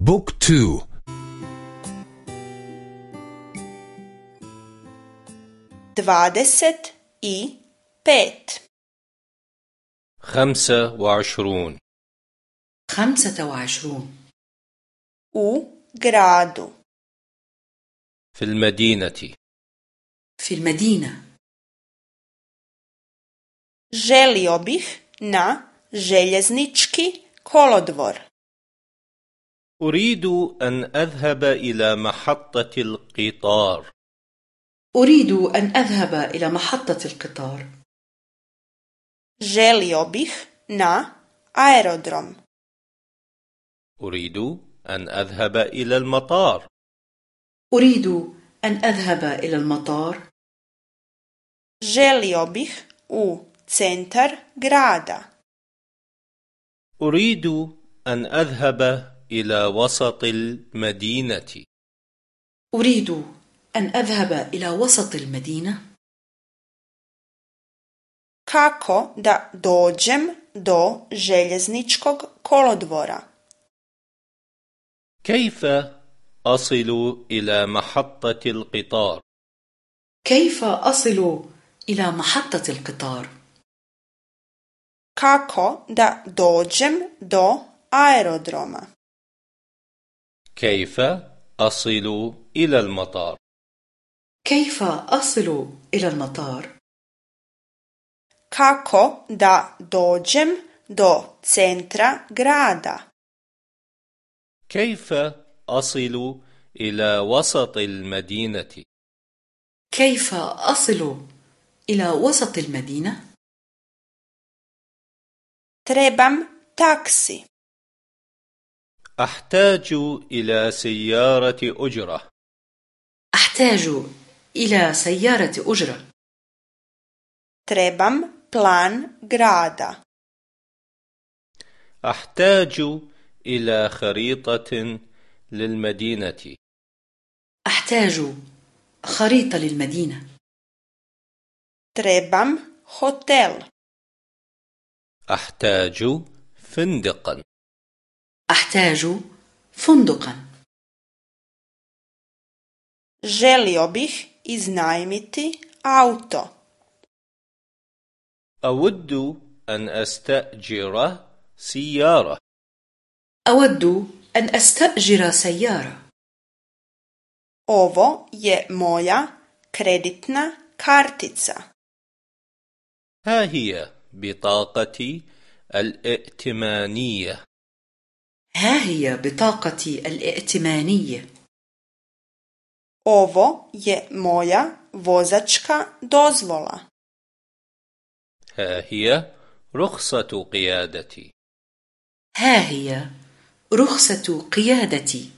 بوك تو dvadeset i pet خمسة وعشرون خمسة وعشرون u gradu في المدينة في المدينة želio bih na željeznički kolodvor أريد أن أذهب إلى محطة القطار. أريد أن أذهب إلى محطة القطار. Želio bih na aerodrom. أريد أن أذهب إلى المطار. أريد أن أذهب إلى المطار. Želio bih u centar grada. أريد أن أذهب إلى وسط المدينة. أريد أن أذهب إلى وسط المدينة. Kako da dođem do željezničkog kolodvora? كيف أصل إلى محطة القطار؟ كيف أصل إلى محطة القطار؟ Kako da dođem do aerodroma? كيف أصل إلى المطار؟ كيف أصل إلى المطار kako da dođem do centra grada كيف أصل إلى وسط المدينة؟ كيف أصل إلى وسط المدينة trebam taksi أحتاج إلى سيارة أجرة. أحتاج إلى سيارة أجرة. Trebam plan grada. أحتاج إلى خريطة للمدينة. أحتاج خريطة للمدينة. Trebam hotel. أحتاج فندقا. أحتاج فندقا. Želio bih iznajmiti auto. أود أن أستأجر سيارة. أود أن أستأجر سيارة. Ovo je moja kreditna kartica. ها هي بطاقتي الائتمانية. ها هي بطاقتي الائتمانية. Ovo je moja vozačka dozvola. ها هي رخصة قيادتي. ها هي رخصة قيادتي.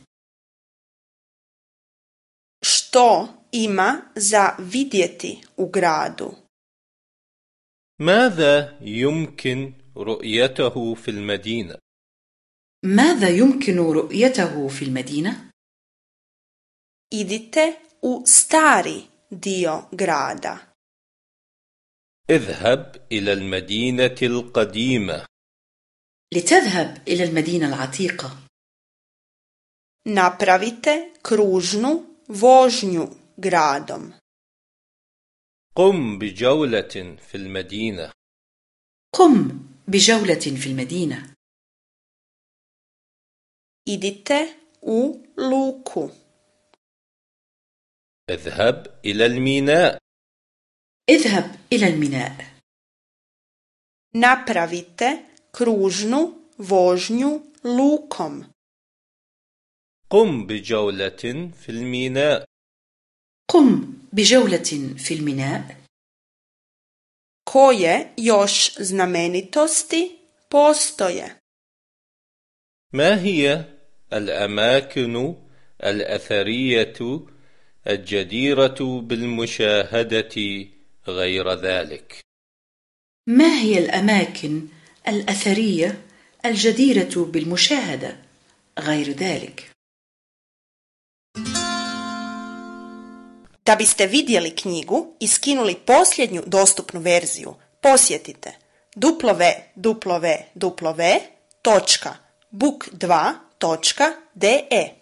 Što ima za vidjeti u gradu? ماذا يمكن رؤيته في المدينة؟ ماذا يمكن رؤيته في المدينة؟ idite u stari dio grada. اذهب إلى المدينة القديمة. لتذهب إلى المدينة العتيقة. Napravite kružnu vožnju gradom. قم بجولة في المدينة. قم بجولة في المدينة. Idite u luku. اذهب إلى الميناء. اذهب إلى الميناء. Napravite kružnu vožnju lukom. قم بجولة في الميناء. قم بجولة في الميناء. Koje još znamenitosti postoje? ما هي الأماكن الأثرية الجديرة بالمشاهدة غير ذلك؟ ما هي الأماكن الأثرية الجديرة بالمشاهدة غير ذلك؟ Da biste vidjeli knjigu i skinuli posljednju dostupnu verziju, posjetite www.book2.com www.hr.de